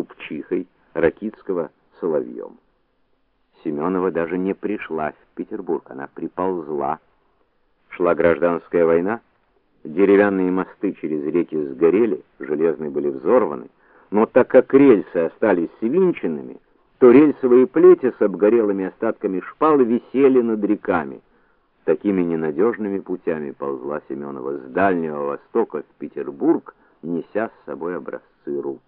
купчихой, Ракитского соловьем. Семенова даже не пришла в Петербург, она приползла. Шла гражданская война, деревянные мосты через реки сгорели, железные были взорваны, но так как рельсы остались свинченными, то рельсовые плети с обгорелыми остатками шпал висели над реками. Такими ненадежными путями ползла Семенова с Дальнего Востока в Петербург, неся с собой образцы руд.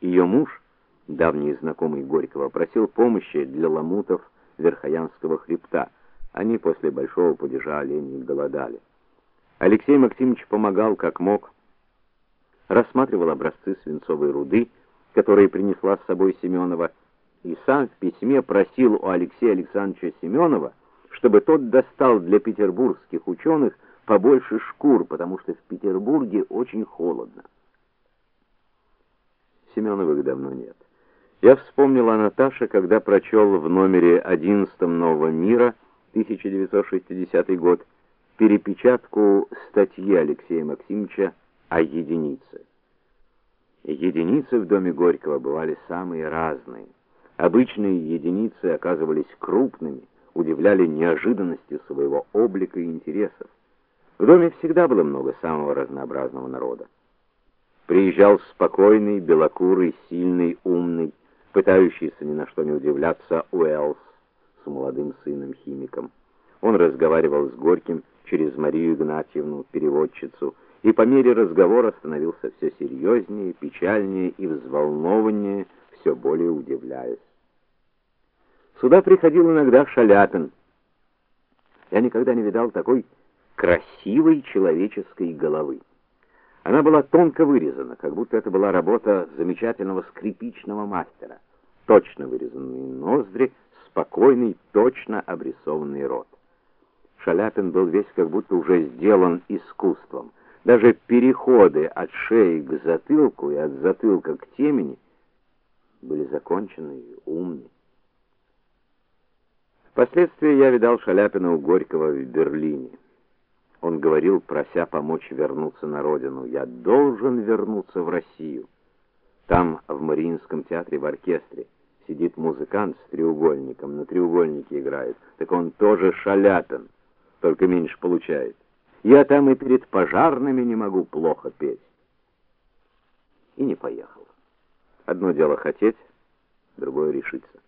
Ее муж, давний знакомый Горького, просил помощи для ламутов Верхоянского хребта. Они после большого падежа оленей голодали. Алексей Максимович помогал как мог. Рассматривал образцы свинцовой руды, которые принесла с собой Семенова, и сам в письме просил у Алексея Александровича Семенова, чтобы тот достал для петербургских ученых побольше шкур, потому что в Петербурге очень холодно. Семеновых давно нет. Я вспомнил о Наташе, когда прочел в номере 11 Нового мира 1960 год перепечатку статьи Алексея Максимовича о единице. Единицы в доме Горького бывали самые разные. Обычные единицы оказывались крупными, удивляли неожиданностью своего облика и интересов. В доме всегда было много самого разнообразного народа. Приезжал спокойный, белокурый, сильный, умный, пытающийся ни на что не удивляться Уэллс с молодым сыном химиком. Он разговаривал с Горьким через Марию Игнатьевну, переводчицу, и по мере разговора становился все серьезнее, печальнее и взволнованнее, все более удивляясь. Сюда приходил иногда Шаляпин. Я никогда не видал такой красивой человеческой головы. Она была тонко вырезана, как будто это была работа замечательного скрипичного мастера. Точно вырезанные ноздри, спокойный, точно обрисованный рот. Шаляпин был весь как будто уже сделан искусством. Даже переходы от шеи к затылку и от затылка к темени были закончены и умны. Впоследствии я видал Шаляпина у Горького в Берлине. Он говорил, прося помочь вернуться на родину: "Я должен вернуться в Россию". Там в Мариинском театре в оркестре сидит музыкант с треугольником, на треугольнике играет. Так он тоже Шаляпин, только меньше получает. Я там и перед пожарными не могу плохо петь. И не поехал. Одно дело хотеть, другое решиться.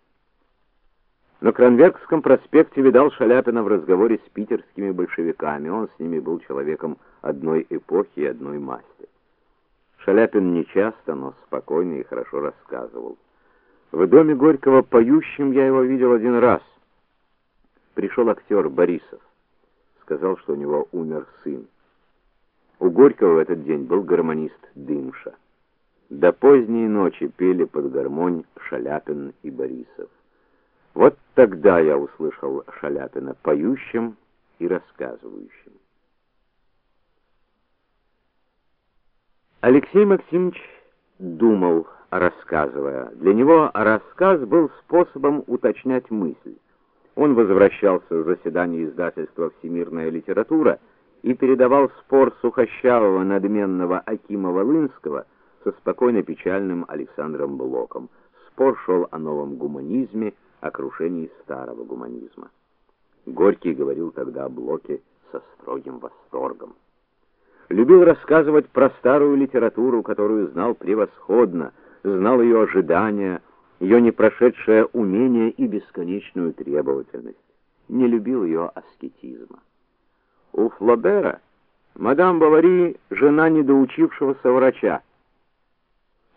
На Кранверкском проспекте видал Шаляпина в разговоре с питерскими большевиками. Он с ними был человеком одной эпохи и одной масти. Шаляпин нечасто, но спокойно и хорошо рассказывал. В доме Горького поющим я его видел один раз. Пришел актер Борисов. Сказал, что у него умер сын. У Горького в этот день был гармонист Дымша. До поздней ночи пели под гармонь Шаляпин и Борисов. Тогда я услышал Шаляпина поющим и рассказывающим. Алексей Максимович думал, рассказывая. Для него рассказ был способом уточнять мысль. Он возвращался с заседания издательства Всемирная литература и передавал спор сухощавого надменного Акима Волынского со спокойно печальным Александром Блоком. Спор шел о новом гуманизме, о крушении старого гуманизма. Горький говорил тогда о Блоке со строгим восторгом. Любил рассказывать про старую литературу, которую знал превосходно, знал ее ожидания, ее непрошедшее умение и бесконечную требовательность. Не любил ее аскетизма. У Флобера мадам Бавари жена недоучившегося врача.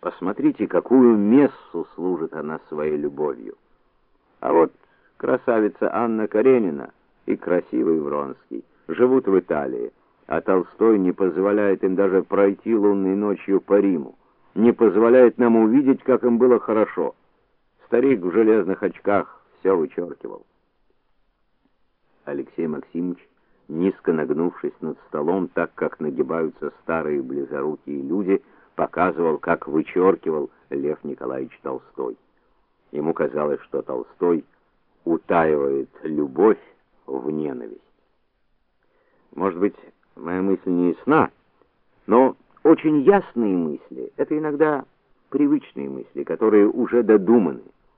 Посмотрите, какую мессу служит она своей любовью. А вот красавица Анна Каренина и красивый Вронский живут в Италии, а Толстой не позволяет им даже пройти лунной ночью по Риму, не позволяет нам увидеть, как им было хорошо. Старик в железных очках все вычеркивал. Алексей Максимович, низко нагнувшись над столом, так как нагибаются старые близорукие люди, показывал, как вычеркивал Лев Николаевич Толстой. Ему казалось, что Толстой утаивает любовь в ненависть. Может быть, моя мысль не ясна, но очень ясные мысли это иногда привычные мысли, которые уже додуманы.